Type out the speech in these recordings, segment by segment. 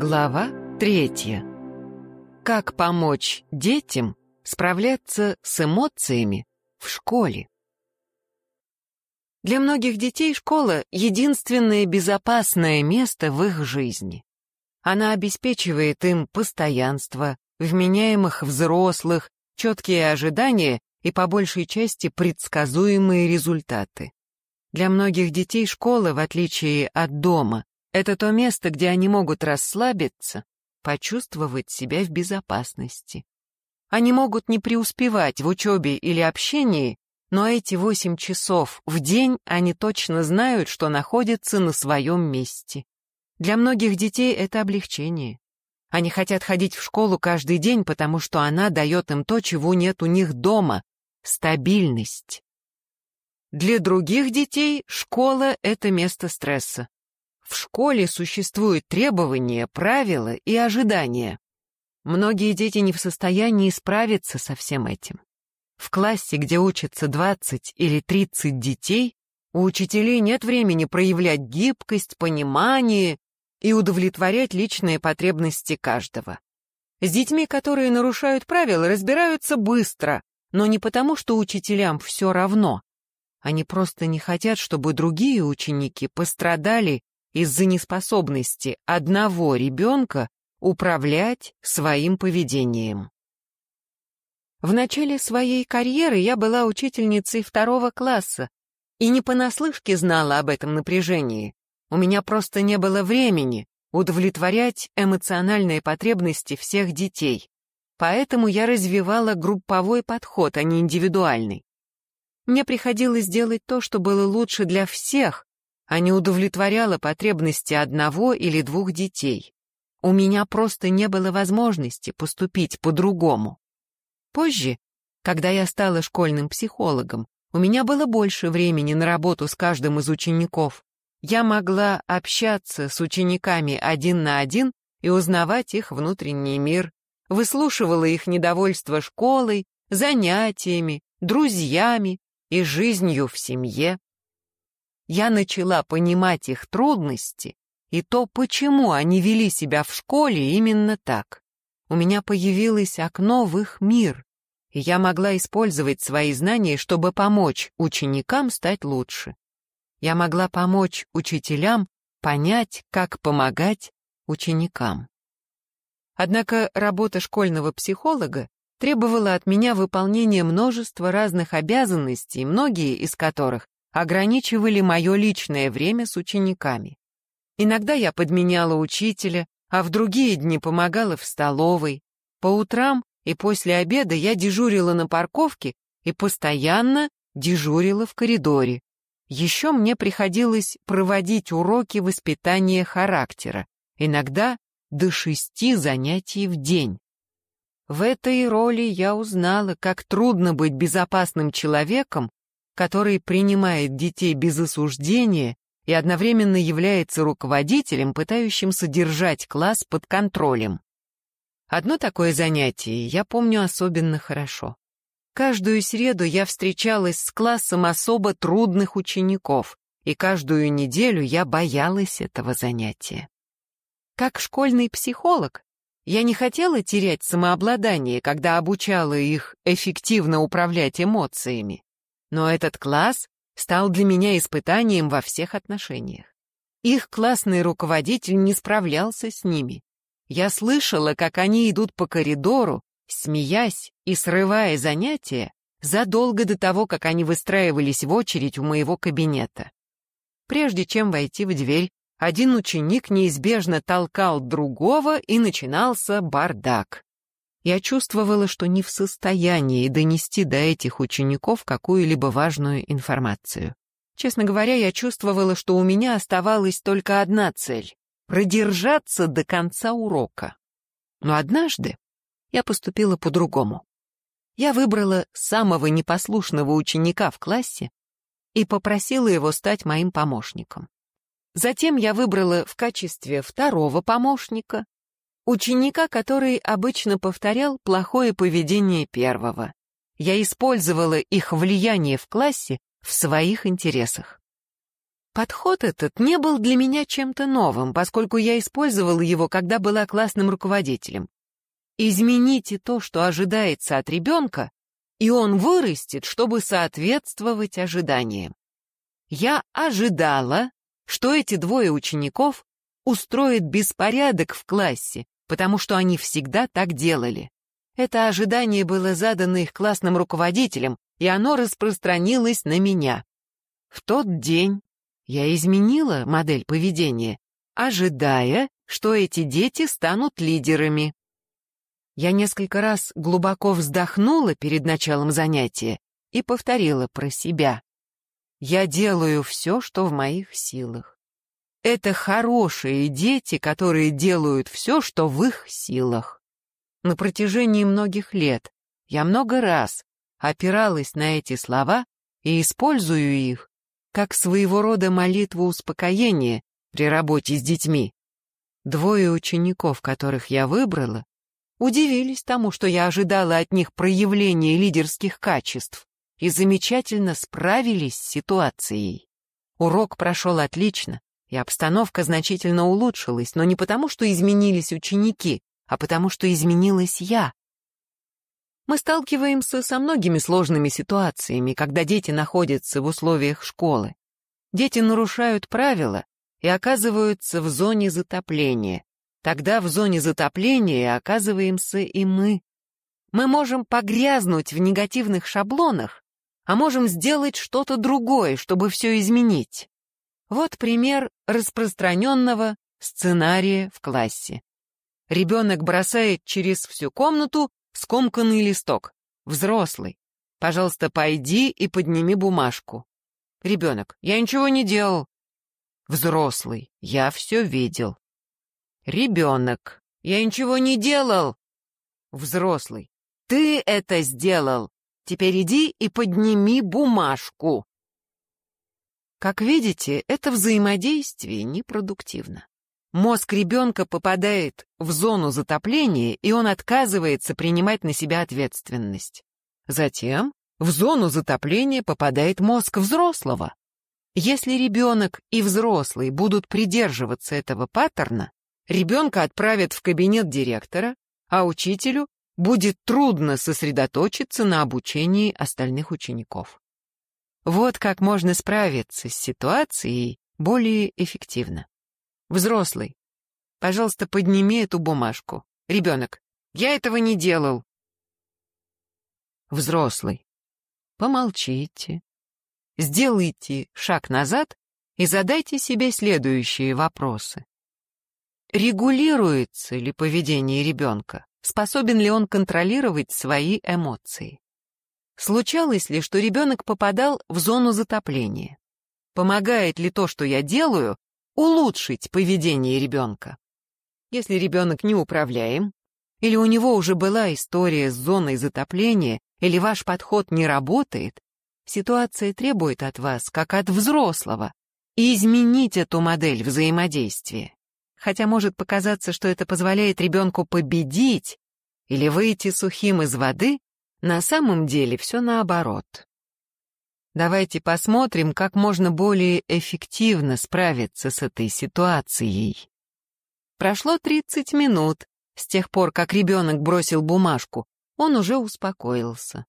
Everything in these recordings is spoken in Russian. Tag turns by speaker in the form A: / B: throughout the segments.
A: Глава третья. Как помочь детям справляться с эмоциями в школе? Для многих детей школа — единственное безопасное место в их жизни. Она обеспечивает им постоянство, вменяемых взрослых, четкие ожидания и, по большей части, предсказуемые результаты. Для многих детей школа, в отличие от дома, это то место, где они могут расслабиться, почувствовать себя в безопасности. Они могут не преуспевать в учебе или общении, но эти восемь часов в день они точно знают, что находятся на своем месте. Для многих детей это облегчение. Они хотят ходить в школу каждый день, потому что она дает им то, чего нет у них дома — стабильность. Для других детей школа — это место стресса. В школе существуют требования, правила и ожидания. Многие дети не в состоянии справиться со всем этим. В классе, где учатся 20 или 30 детей, у учителей нет времени проявлять гибкость, понимание и удовлетворять личные потребности каждого. С детьми, которые нарушают правила, разбираются быстро, но не потому, что учителям все равно. Они просто не хотят, чтобы другие ученики пострадали из-за неспособности одного ребенка управлять своим поведением. В начале своей карьеры я была учительницей второго класса и не понаслышке знала об этом напряжении. У меня просто не было времени удовлетворять эмоциональные потребности всех детей. Поэтому я развивала групповой подход, а не индивидуальный. Мне приходилось делать то, что было лучше для всех, а не удовлетворяло потребности одного или двух детей. У меня просто не было возможности поступить по-другому. Позже, когда я стала школьным психологом, у меня было больше времени на работу с каждым из учеников. Я могла общаться с учениками один на один и узнавать их внутренний мир, выслушивала их недовольство школой, занятиями, друзьями и жизнью в семье я начала понимать их трудности и то, почему они вели себя в школе именно так. У меня появилось окно в их мир, и я могла использовать свои знания, чтобы помочь ученикам стать лучше. Я могла помочь учителям понять, как помогать ученикам. Однако работа школьного психолога требовала от меня выполнения множества разных обязанностей, многие из которых ограничивали мое личное время с учениками. Иногда я подменяла учителя, а в другие дни помогала в столовой. По утрам и после обеда я дежурила на парковке и постоянно дежурила в коридоре. Еще мне приходилось проводить уроки воспитания характера, иногда до шести занятий в день. В этой роли я узнала, как трудно быть безопасным человеком, который принимает детей без осуждения и одновременно является руководителем, пытающимся держать класс под контролем. Одно такое занятие я помню особенно хорошо. Каждую среду я встречалась с классом особо трудных учеников, и каждую неделю я боялась этого занятия. Как школьный психолог, я не хотела терять самообладание, когда обучала их эффективно управлять эмоциями. Но этот класс стал для меня испытанием во всех отношениях. Их классный руководитель не справлялся с ними. Я слышала, как они идут по коридору, смеясь и срывая занятия, задолго до того, как они выстраивались в очередь у моего кабинета. Прежде чем войти в дверь, один ученик неизбежно толкал другого, и начинался бардак. Я чувствовала, что не в состоянии донести до этих учеников какую-либо важную информацию. Честно говоря, я чувствовала, что у меня оставалась только одна цель — продержаться до конца урока. Но однажды я поступила по-другому. Я выбрала самого непослушного ученика в классе и попросила его стать моим помощником. Затем я выбрала в качестве второго помощника Ученика, который обычно повторял плохое поведение первого. Я использовала их влияние в классе в своих интересах. Подход этот не был для меня чем-то новым, поскольку я использовала его, когда была классным руководителем. Измените то, что ожидается от ребенка, и он вырастет, чтобы соответствовать ожиданиям. Я ожидала, что эти двое учеников устроят беспорядок в классе, потому что они всегда так делали. Это ожидание было задано их классным руководителем, и оно распространилось на меня. В тот день я изменила модель поведения, ожидая, что эти дети станут лидерами. Я несколько раз глубоко вздохнула перед началом занятия и повторила про себя. Я делаю все, что в моих силах. Это хорошие дети, которые делают все, что в их силах. На протяжении многих лет я много раз опиралась на эти слова и использую их как своего рода молитву успокоения при работе с детьми. Двое учеников, которых я выбрала, удивились тому, что я ожидала от них проявления лидерских качеств, и замечательно справились с ситуацией. Урок прошел отлично, и обстановка значительно улучшилась, но не потому, что изменились ученики, а потому, что изменилась я. Мы сталкиваемся со многими сложными ситуациями, когда дети находятся в условиях школы. Дети нарушают правила и оказываются в зоне затопления, Тогда в зоне затопления оказываемся и мы. Мы можем погрязнуть в негативных шаблонах, а можем сделать что-то другое, чтобы все изменить. Вот пример распространенного сценария в классе. Ребенок бросает через всю комнату скомканный листок. Взрослый. Пожалуйста, пойди и подними бумажку. Ребенок. Я ничего не делал. Взрослый. Я все видел. Ребенок. Я ничего не делал. Взрослый. Ты это сделал. Теперь иди и подними бумажку. Как видите, это взаимодействие непродуктивно. Мозг ребенка попадает в зону затопления, и он отказывается принимать на себя ответственность. Затем в зону затопления попадает мозг взрослого. Если ребенок и взрослый будут придерживаться этого паттерна, Ребенка отправят в кабинет директора, а учителю будет трудно сосредоточиться на обучении остальных учеников. Вот как можно справиться с ситуацией более эффективно. Взрослый, пожалуйста, подними эту бумажку. Ребенок, я этого не делал. Взрослый, помолчите, сделайте шаг назад и задайте себе следующие вопросы. Регулируется ли поведение ребенка? Способен ли он контролировать свои эмоции? Случалось ли, что ребенок попадал в зону затопления? Помогает ли то, что я делаю, улучшить поведение ребенка? Если ребенок неуправляем, или у него уже была история с зоной затопления, или ваш подход не работает, ситуация требует от вас, как от взрослого, изменить эту модель взаимодействия хотя может показаться, что это позволяет ребенку победить или выйти сухим из воды, на самом деле все наоборот. Давайте посмотрим, как можно более эффективно справиться с этой ситуацией. Прошло 30 минут с тех пор, как ребенок бросил бумажку, он уже успокоился.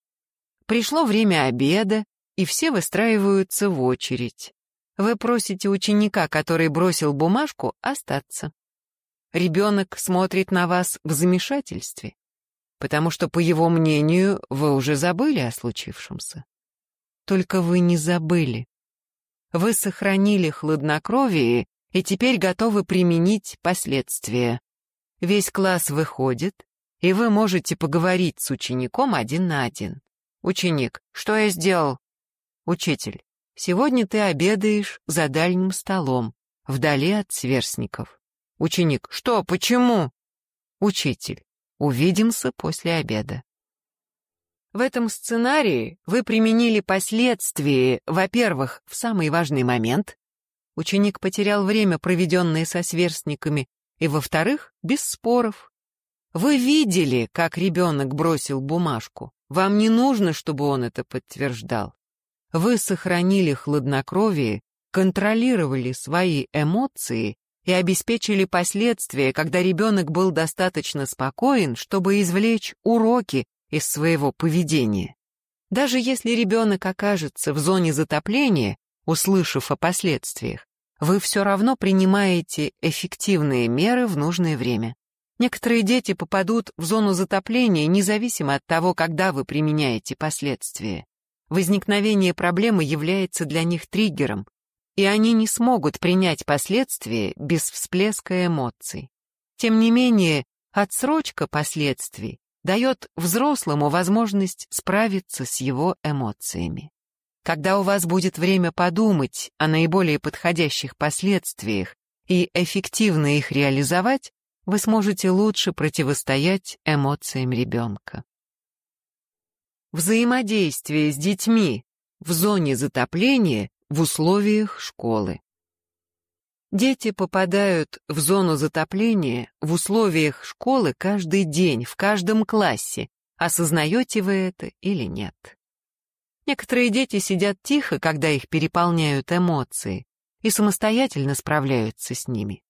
A: Пришло время обеда, и все выстраиваются в очередь. Вы просите ученика, который бросил бумажку, остаться. Ребенок смотрит на вас в замешательстве, потому что, по его мнению, вы уже забыли о случившемся. Только вы не забыли. Вы сохранили хладнокровие и теперь готовы применить последствия. Весь класс выходит, и вы можете поговорить с учеником один на один. Ученик, что я сделал? Учитель, Сегодня ты обедаешь за дальним столом, вдали от сверстников. Ученик. Что, почему? Учитель. Увидимся после обеда. В этом сценарии вы применили последствия, во-первых, в самый важный момент. Ученик потерял время, проведенное со сверстниками, и, во-вторых, без споров. Вы видели, как ребенок бросил бумажку. Вам не нужно, чтобы он это подтверждал. Вы сохранили хладнокровие контролировали свои эмоции и обеспечили последствия, когда ребенок был достаточно спокоен, чтобы извлечь уроки из своего поведения. Даже если ребенок окажется в зоне затопления, услышав о последствиях, вы все равно принимаете эффективные меры в нужное время. Некоторые дети попадут в зону затопления независимо от того, когда вы применяете последствия. Возникновение проблемы является для них триггером, и они не смогут принять последствия без всплеска эмоций. Тем не менее, отсрочка последствий дает взрослому возможность справиться с его эмоциями. Когда у вас будет время подумать о наиболее подходящих последствиях и эффективно их реализовать, вы сможете лучше противостоять эмоциям ребенка. Взаимодействие с детьми в зоне затопления в условиях школы. Дети попадают в зону затопления в условиях школы каждый день, в каждом классе. Осознаете вы это или нет? Некоторые дети сидят тихо, когда их переполняют эмоции, и самостоятельно справляются с ними.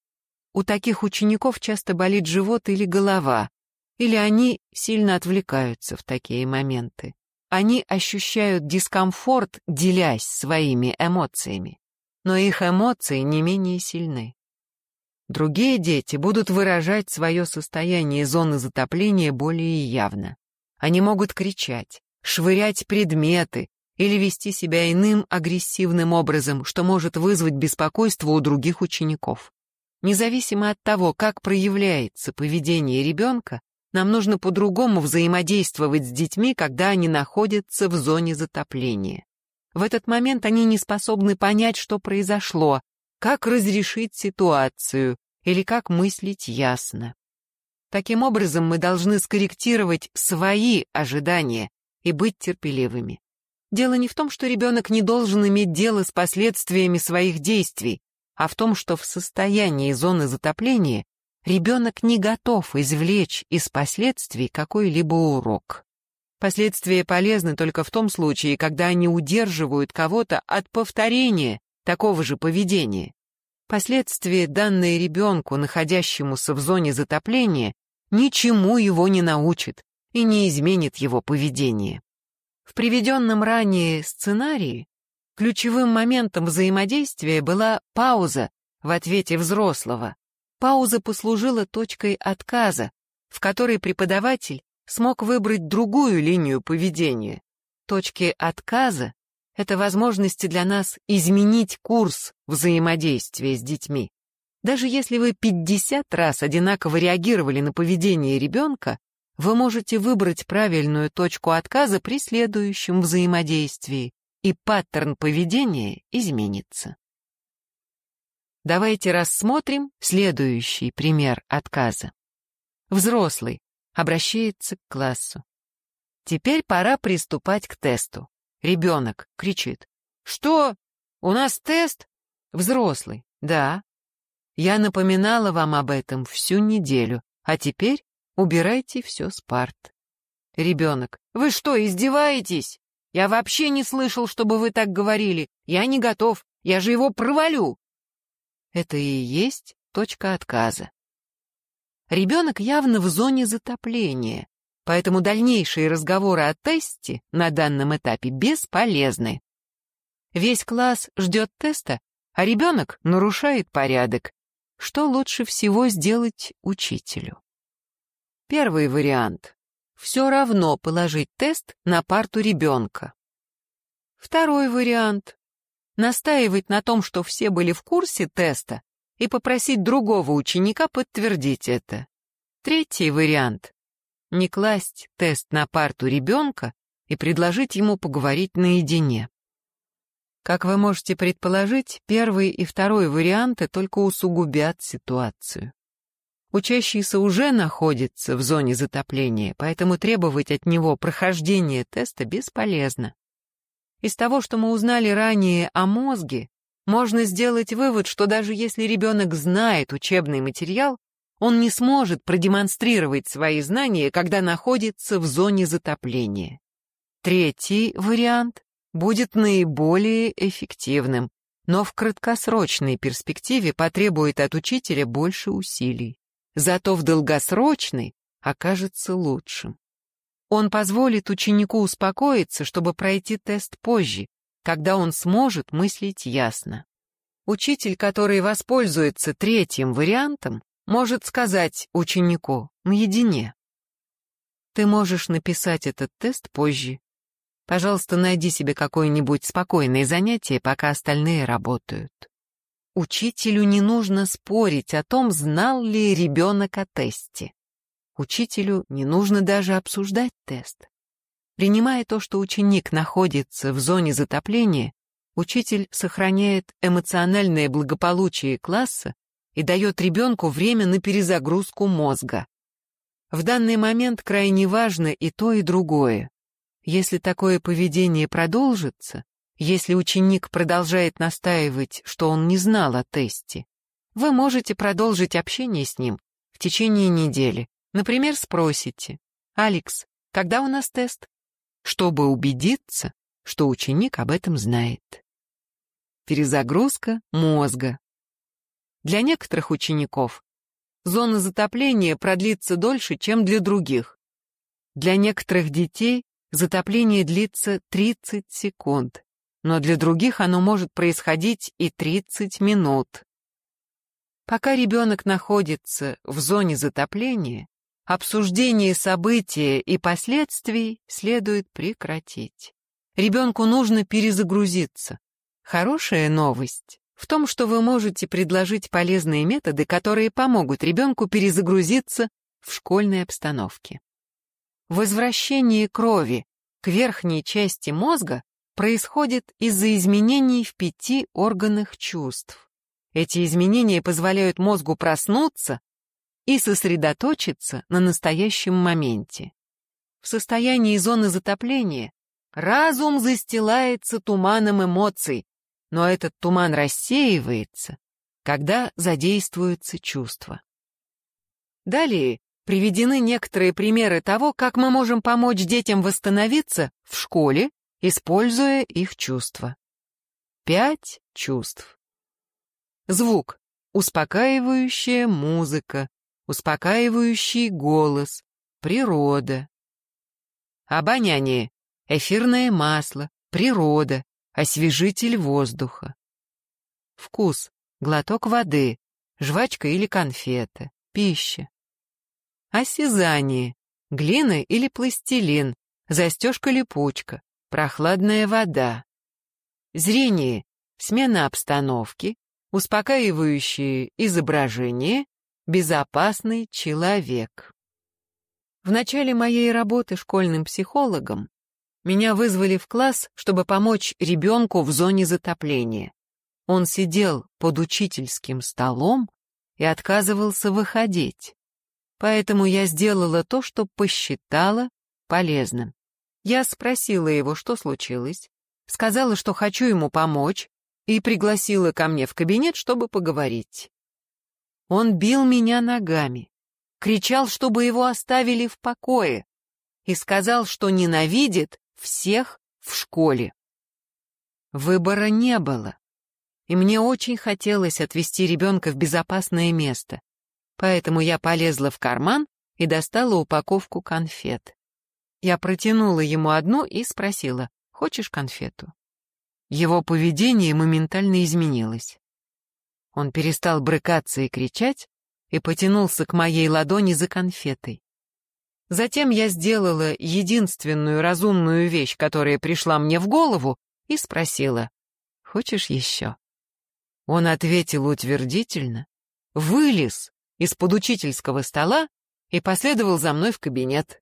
A: У таких учеников часто болит живот или голова, или они сильно отвлекаются в такие моменты. Они ощущают дискомфорт, делясь своими эмоциями, но их эмоции не менее сильны. Другие дети будут выражать свое состояние зоны затопления более явно. Они могут кричать, швырять предметы или вести себя иным агрессивным образом, что может вызвать беспокойство у других учеников. Независимо от того, как проявляется поведение ребенка, нам нужно по-другому взаимодействовать с детьми, когда они находятся в зоне затопления. В этот момент они не способны понять, что произошло, как разрешить ситуацию или как мыслить ясно. Таким образом, мы должны скорректировать свои ожидания и быть терпеливыми. Дело не в том, что ребенок не должен иметь дело с последствиями своих действий, а в том, что в состоянии зоны затопления ребенок не готов извлечь из последствий какой-либо урок. Последствия полезны только в том случае, когда они удерживают кого-то от повторения такого же поведения. Последствия, данные ребенку, находящемуся в зоне затопления, ничему его не научат и не изменит его поведение. В приведенном ранее сценарии Ключевым моментом взаимодействия была пауза в ответе взрослого. Пауза послужила точкой отказа, в которой преподаватель смог выбрать другую линию поведения. Точки отказа — это возможности для нас изменить курс взаимодействия с детьми. Даже если вы 50 раз одинаково реагировали на поведение ребенка, вы можете выбрать правильную точку отказа при следующем взаимодействии и паттерн поведения изменится. Давайте рассмотрим следующий пример отказа. Взрослый обращается к классу. Теперь пора приступать к тесту. Ребенок кричит. «Что? У нас тест?» Взрослый. «Да». Я напоминала вам об этом всю неделю, а теперь убирайте все с парт. Ребенок. «Вы что, издеваетесь?» Я вообще не слышал, чтобы вы так говорили. Я не готов. Я же его провалю. Это и есть точка отказа. Ребенок явно в зоне затопления, поэтому дальнейшие разговоры о тесте на данном этапе бесполезны. Весь класс ждет теста, а ребенок нарушает порядок. Что лучше всего сделать учителю? Первый вариант все равно положить тест на парту ребенка. Второй вариант — настаивать на том, что все были в курсе теста, и попросить другого ученика подтвердить это. Третий вариант — не класть тест на парту ребенка и предложить ему поговорить наедине. Как вы можете предположить, первый и второй варианты только усугубят ситуацию. Учащийся уже находится в зоне затопления, поэтому требовать от него прохождения теста бесполезно. Из того, что мы узнали ранее о мозге, можно сделать вывод, что даже если ребенок знает учебный материал, он не сможет продемонстрировать свои знания, когда находится в зоне затопления. Третий вариант будет наиболее эффективным, но в краткосрочной перспективе потребует от учителя больше усилий. Зато в долгосрочной окажется лучшим. Он позволит ученику успокоиться, чтобы пройти тест позже, когда он сможет мыслить ясно. Учитель, который воспользуется третьим вариантом, может сказать ученику наедине. Ты можешь написать этот тест позже. Пожалуйста, найди себе какое-нибудь спокойное занятие, пока остальные работают. Учителю не нужно спорить о том, знал ли ребенок о тесте. Учителю не нужно даже обсуждать тест. Принимая то, что ученик находится в зоне затопления, учитель сохраняет эмоциональное благополучие класса и дает ребенку время на перезагрузку мозга. В данный момент крайне важно и то, и другое. Если такое поведение продолжится, если ученик продолжает настаивать, что он не знал о тесте, вы можете продолжить общение с ним в течение недели, Например, спросите, «Алекс, когда у нас тест?» чтобы убедиться, что ученик об этом знает. Перезагрузка мозга. Для некоторых учеников зона затопления продлится дольше, чем для других. Для некоторых детей затопление длится 30 секунд, но для других оно может происходить и 30 минут. Пока ребенок находится в зоне затопления, Обсуждение события и последствий следует прекратить. Ребенку нужно перезагрузиться. Хорошая новость в том, что вы можете предложить полезные методы, которые помогут ребенку перезагрузиться в школьной обстановке. Возвращение крови к верхней части мозга происходит из-за изменений в пяти органах чувств. Эти изменения позволяют мозгу проснуться и сосредоточиться на настоящем моменте. В состоянии зоны затопления разум застилается туманом эмоций, но этот туман рассеивается, когда задействуются чувства. Далее приведены некоторые примеры того, как мы можем помочь детям восстановиться в школе, используя их чувства. Пять чувств. Звук. Успокаивающая музыка, успокаивающий голос, природа. Обоняние, эфирное масло, природа, освежитель воздуха. Вкус, глоток воды, жвачка или конфета, пища. Осязание, глина или пластилин, застежка-липучка, прохладная вода. Зрение, смена обстановки, успокаивающее изображение, безопасный человек. В начале моей работы школьным психологом меня вызвали в класс, чтобы помочь ребенку в зоне затопления. Он сидел под учительским столом и отказывался выходить. Поэтому я сделала то, что посчитала полезным. Я спросила его, что случилось, сказала, что хочу ему помочь, и пригласила ко мне в кабинет, чтобы поговорить. Он бил меня ногами, кричал, чтобы его оставили в покое, и сказал, что ненавидит всех в школе. Выбора не было, и мне очень хотелось отвезти ребенка в безопасное место, поэтому я полезла в карман и достала упаковку конфет. Я протянула ему одну и спросила, «Хочешь конфету?» Его поведение моментально изменилось. Он перестал брыкаться и кричать и потянулся к моей ладони за конфетой. Затем я сделала единственную разумную вещь, которая пришла мне в голову, и спросила, «Хочешь еще?» Он ответил утвердительно, вылез из-под учительского стола и последовал за мной в кабинет.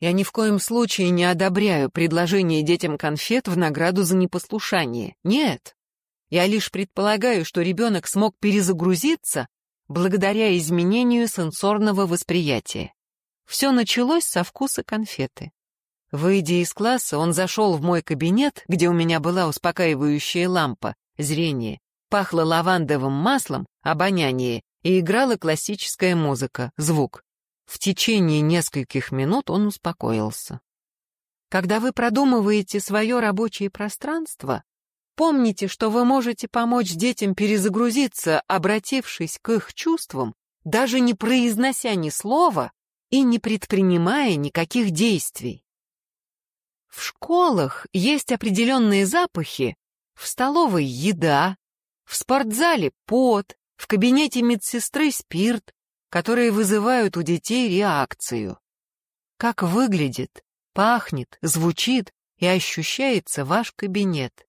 A: Я ни в коем случае не одобряю предложение детям конфет в награду за непослушание. Нет. Я лишь предполагаю, что ребенок смог перезагрузиться благодаря изменению сенсорного восприятия. Все началось со вкуса конфеты. Выйдя из класса, он зашел в мой кабинет, где у меня была успокаивающая лампа, зрение, пахло лавандовым маслом, обоняние, и играла классическая музыка, звук. В течение нескольких минут он успокоился. Когда вы продумываете свое рабочее пространство, Помните, что вы можете помочь детям перезагрузиться, обратившись к их чувствам, даже не произнося ни слова и не предпринимая никаких действий. В школах есть определенные запахи, в столовой еда, в спортзале пот, в кабинете медсестры спирт, которые вызывают у детей реакцию. Как выглядит, пахнет, звучит и ощущается ваш кабинет?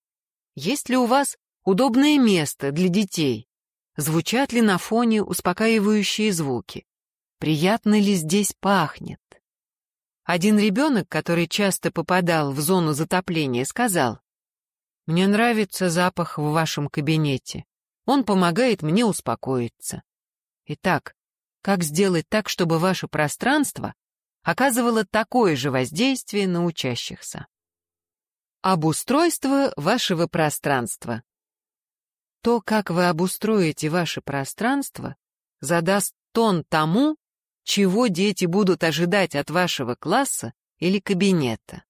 A: Есть ли у вас удобное место для детей? Звучат ли на фоне успокаивающие звуки? Приятно ли здесь пахнет? Один ребенок, который часто попадал в зону затопления, сказал, «Мне нравится запах в вашем кабинете. Он помогает мне успокоиться». Итак, как сделать так, чтобы ваше пространство оказывало такое же воздействие на учащихся? Обустройство вашего пространства. То, как вы обустроите ваше пространство, задаст тон тому, чего дети будут ожидать от вашего класса или кабинета.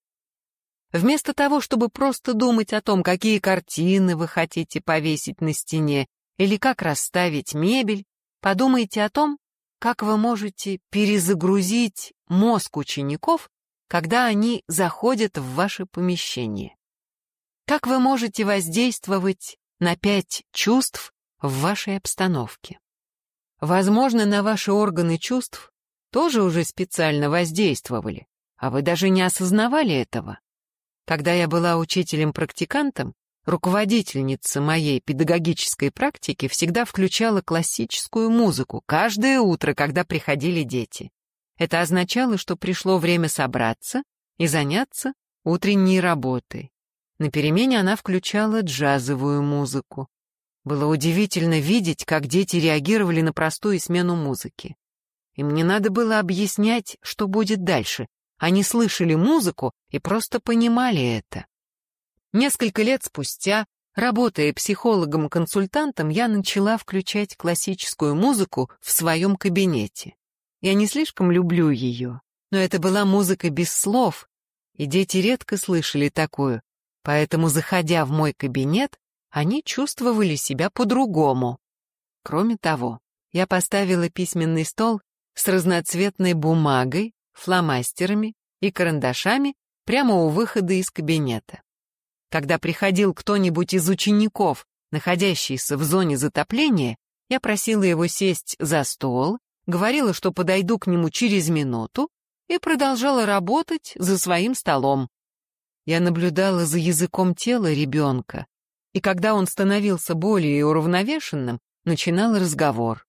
A: Вместо того, чтобы просто думать о том, какие картины вы хотите повесить на стене или как расставить мебель, подумайте о том, как вы можете перезагрузить мозг учеников когда они заходят в ваше помещение. Как вы можете воздействовать на пять чувств в вашей обстановке? Возможно, на ваши органы чувств тоже уже специально воздействовали, а вы даже не осознавали этого. Когда я была учителем-практикантом, руководительница моей педагогической практики всегда включала классическую музыку каждое утро, когда приходили дети. Это означало, что пришло время собраться и заняться утренней работой. На перемене она включала джазовую музыку. Было удивительно видеть, как дети реагировали на простую смену музыки. Им не надо было объяснять, что будет дальше. Они слышали музыку и просто понимали это. Несколько лет спустя, работая психологом-консультантом, я начала включать классическую музыку в своем кабинете. Я не слишком люблю ее, но это была музыка без слов, и дети редко слышали такую, поэтому, заходя в мой кабинет, они чувствовали себя по-другому. Кроме того, я поставила письменный стол с разноцветной бумагой, фломастерами и карандашами прямо у выхода из кабинета. Когда приходил кто-нибудь из учеников, находящийся в зоне затопления, я просила его сесть за стол говорила, что подойду к нему через минуту, и продолжала работать за своим столом. Я наблюдала за языком тела ребенка, и когда он становился более уравновешенным, начинал разговор.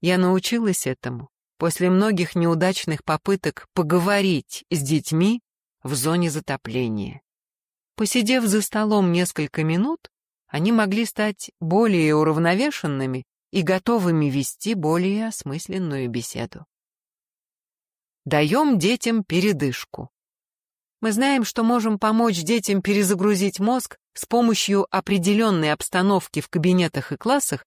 A: Я научилась этому после многих неудачных попыток поговорить с детьми в зоне затопления. Посидев за столом несколько минут, они могли стать более уравновешенными и готовыми вести более осмысленную беседу. Даем детям передышку. Мы знаем, что можем помочь детям перезагрузить мозг с помощью определенной обстановки в кабинетах и классах,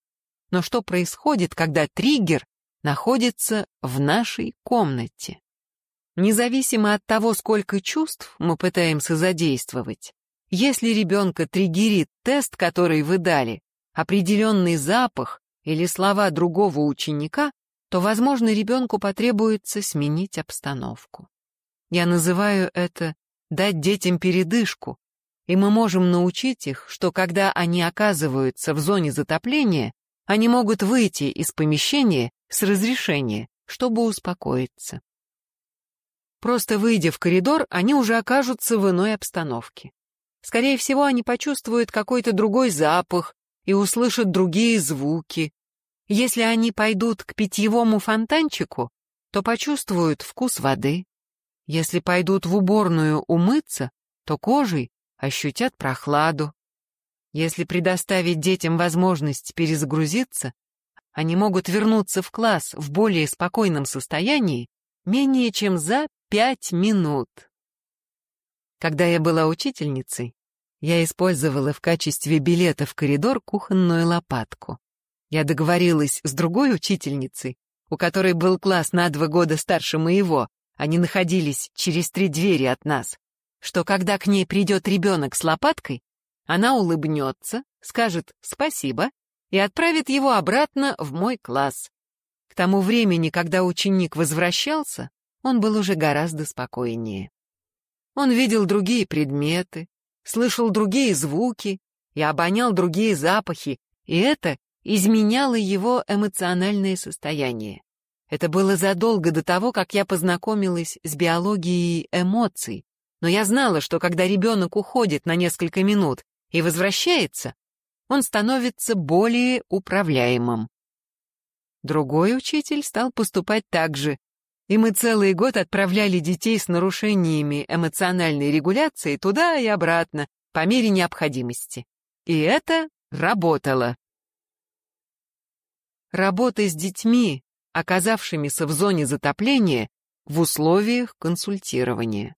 A: но что происходит, когда триггер находится в нашей комнате? Независимо от того, сколько чувств мы пытаемся задействовать, если ребенка триггерит тест, который вы дали, определенный запах или слова другого ученика, то, возможно, ребенку потребуется сменить обстановку. Я называю это «дать детям передышку», и мы можем научить их, что когда они оказываются в зоне затопления, они могут выйти из помещения с разрешения, чтобы успокоиться. Просто выйдя в коридор, они уже окажутся в иной обстановке. Скорее всего, они почувствуют какой-то другой запах и услышат другие звуки, если они пойдут к питьевому фонтанчику, то почувствуют вкус воды. Если пойдут в уборную умыться, то кожей ощутят прохладу. Если предоставить детям возможность перезагрузиться, они могут вернуться в класс в более спокойном состоянии менее чем за пять минут. Когда я была учительницей, я использовала в качестве билета в коридор кухонную лопатку. Я договорилась с другой учительницей, у которой был класс на два года старше моего, они находились через три двери от нас, что когда к ней придет ребенок с лопаткой, Она улыбнется, скажет «спасибо» и отправит его обратно в мой класс. К тому времени, когда ученик возвращался, он был уже гораздо спокойнее. Он видел другие предметы, слышал другие звуки и обонял другие запахи, и это изменяло его эмоциональное состояние. Это было задолго до того, как я познакомилась с биологией эмоций, но я знала, что когда ребенок уходит на несколько минут и возвращается, он становится более управляемым. Другой учитель стал поступать так же, и мы целый год отправляли детей с нарушениями эмоциональной регуляции туда и обратно, по мере необходимости. И это работало. Работа с детьми, оказавшимися в зоне затопления, в условиях консультирования.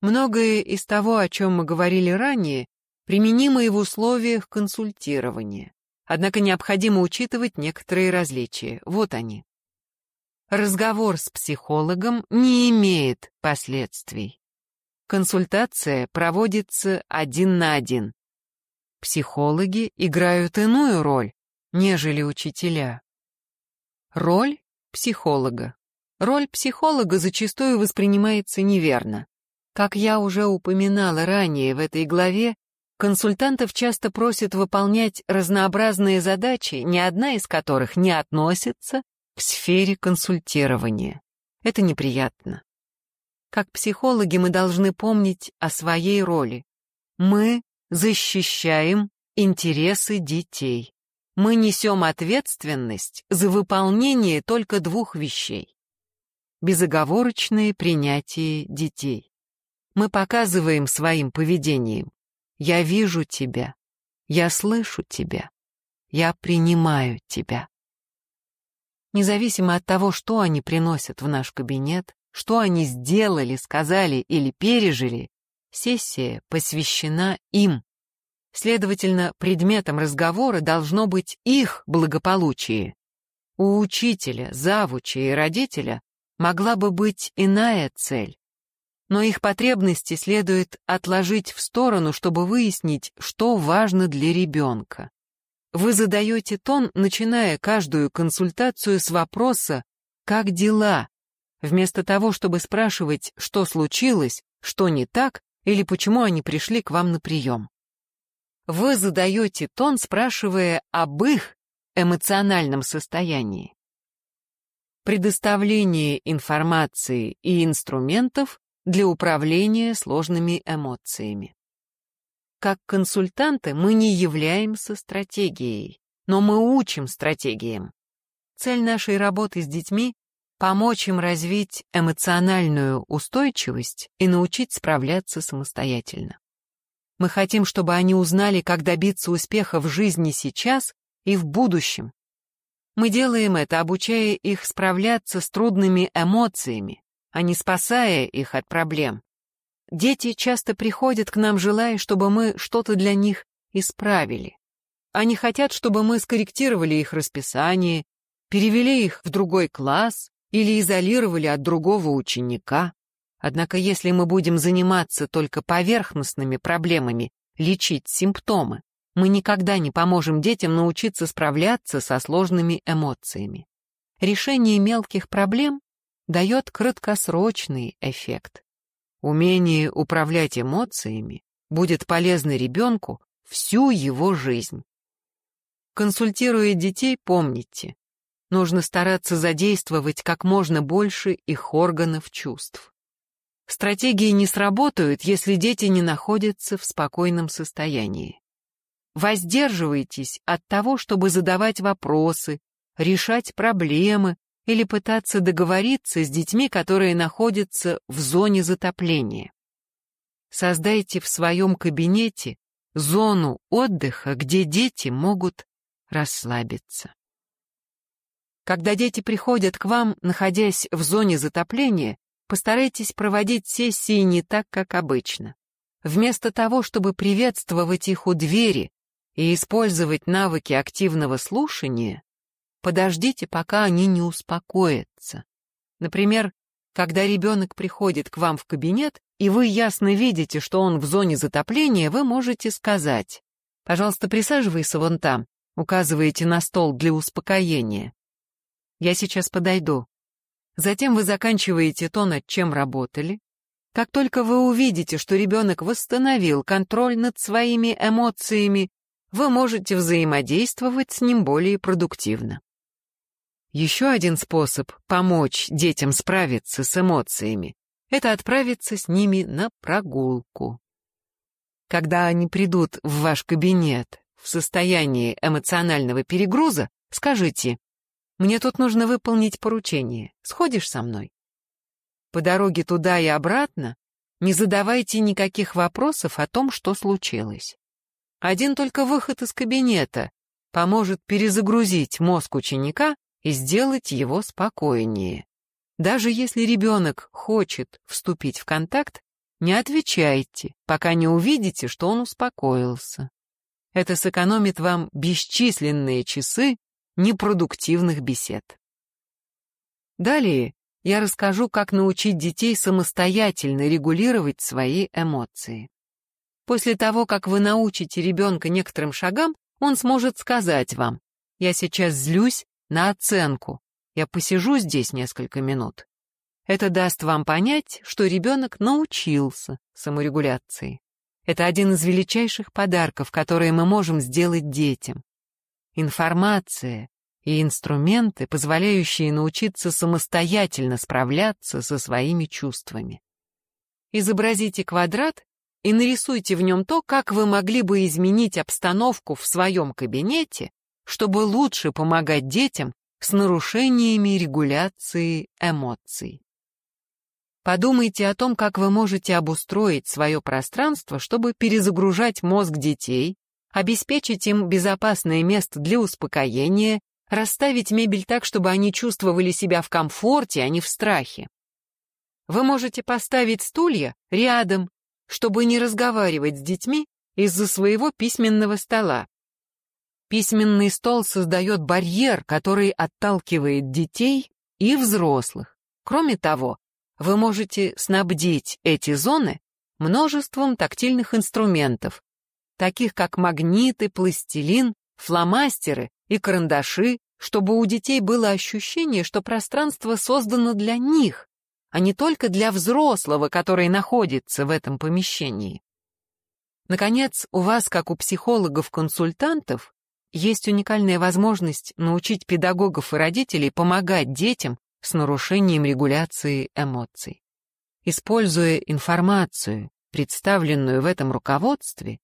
A: Многое из того, о чем мы говорили ранее, применимо и в условиях консультирования. Однако необходимо учитывать некоторые различия. Вот они. Разговор с психологом не имеет последствий. Консультация проводится один на один. Психологи играют иную роль, нежели учителя. Роль психолога. Роль психолога зачастую воспринимается неверно. Как я уже упоминала ранее в этой главе, консультантов часто просят выполнять разнообразные задачи, ни одна из которых не относится к сфере консультирования. Это неприятно. Как психологи мы должны помнить о своей роли. Мы защищаем интересы детей. Мы несем ответственность за выполнение только двух вещей. Безоговорочное принятие детей. Мы показываем своим поведением. Я вижу тебя. Я слышу тебя. Я принимаю тебя. Независимо от того, что они приносят в наш кабинет, что они сделали, сказали или пережили, сессия посвящена им. Следовательно, предметом разговора должно быть их благополучие. У учителя, завуча и родителя могла бы быть иная цель. Но их потребности следует отложить в сторону, чтобы выяснить, что важно для ребенка. Вы задаете тон, начиная каждую консультацию с вопроса «Как дела?», вместо того, чтобы спрашивать, что случилось, что не так или почему они пришли к вам на прием. Вы задаете тон, спрашивая об их эмоциональном состоянии. Предоставление информации и инструментов для управления сложными эмоциями. Как консультанты мы не являемся стратегией, но мы учим стратегиям. Цель нашей работы с детьми — помочь им развить эмоциональную устойчивость и научить справляться самостоятельно. Мы хотим, чтобы они узнали, как добиться успеха в жизни сейчас и в будущем. Мы делаем это, обучая их справляться с трудными эмоциями, а не спасая их от проблем. Дети часто приходят к нам, желая, чтобы мы что-то для них исправили. Они хотят, чтобы мы скорректировали их расписание, перевели их в другой класс или изолировали от другого ученика. Однако если мы будем заниматься только поверхностными проблемами, лечить симптомы, мы никогда не поможем детям научиться справляться со сложными эмоциями. Решение мелких проблем дает краткосрочный эффект. Умение управлять эмоциями будет полезно ребенку всю его жизнь. Консультируя детей, помните, нужно стараться задействовать как можно больше их органов чувств. Стратегии не сработают, если дети не находятся в спокойном состоянии. Воздерживайтесь от того, чтобы задавать вопросы, решать проблемы, или пытаться договориться с детьми, которые находятся в зоне затопления. Создайте в своем кабинете зону отдыха, где дети могут расслабиться. Когда дети приходят к вам, находясь в зоне затопления, постарайтесь проводить сессии не так, как обычно. Вместо того, чтобы приветствовать их у двери и использовать навыки активного слушания, Подождите, пока они не успокоятся. Например, Когда ребенок приходит к вам в кабинет, и вы ясно видите, что он в зоне затопления, вы можете сказать «Пожалуйста, присаживайся вон там», указываете на стол для успокоения. «Я сейчас подойду». Затем вы заканчиваете то, над чем работали. Как только вы увидите, что ребенок восстановил контроль над своими эмоциями, вы можете взаимодействовать с ним более продуктивно. Еще один способ помочь детям справиться с эмоциями — это отправиться с ними на прогулку. Когда они придут в ваш кабинет в состоянии эмоционального перегруза, скажите, «Мне тут нужно выполнить поручение. Сходишь со мной?» По дороге туда и обратно не задавайте никаких вопросов о том, что случилось. Один только выход из кабинета поможет перезагрузить мозг ученика и сделать его спокойнее. Даже если ребенок хочет вступить в контакт, не отвечайте, пока не увидите, что он успокоился. Это сэкономит вам бесчисленные часы непродуктивных бесед. Далее я расскажу, как научить детей самостоятельно регулировать свои эмоции. После того, как вы научите ребенка некоторым шагам, он сможет сказать вам, «Я сейчас злюсь на оценку, я посижу здесь несколько минут». Это даст вам понять, что ребенок научился саморегуляции. Это один из величайших подарков, которые мы можем сделать детям. Информация и инструменты, позволяющие научиться самостоятельно справляться со своими чувствами. Изобразите квадрат и нарисуйте в нем то, как вы могли бы изменить обстановку в своем кабинете, чтобы лучше помогать детям с нарушениями регуляции эмоций. Подумайте о том, как вы можете обустроить свое пространство, чтобы перезагружать мозг детей, обеспечить им безопасное место для успокоения, расставить мебель так, чтобы они чувствовали себя в комфорте, а не в страхе. Вы можете поставить стулья рядом, чтобы не разговаривать с детьми из-за своего письменного стола. Письменный стол создает барьер, который отталкивает детей и взрослых. Кроме того, вы можете снабдить эти зоны множеством тактильных инструментов, таких как магниты, пластилин, фломастеры и карандаши, чтобы у детей было ощущение, что пространство создано для них, а не только для взрослого, который находится в этом помещении. Наконец, у вас, как у психологов-консультантов, есть уникальная возможность научить педагогов и родителей помогать детям с нарушением регуляции эмоций. Используя информацию, представленную в этом руководстве,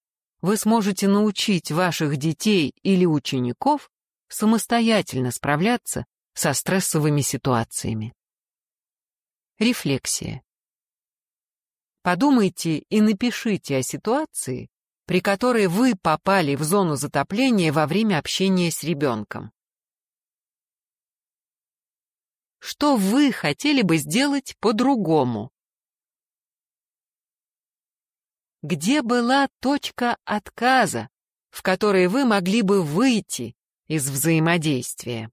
A: вы сможете научить ваших детей или учеников самостоятельно справляться со стрессовыми ситуациями. Рефлексия. Подумайте и напишите о ситуации, при которой вы попали в зону затопления во время общения с ребенком. Что вы хотели бы сделать по-другому? Где была точка отказа, в которой вы могли бы выйти из взаимодействия?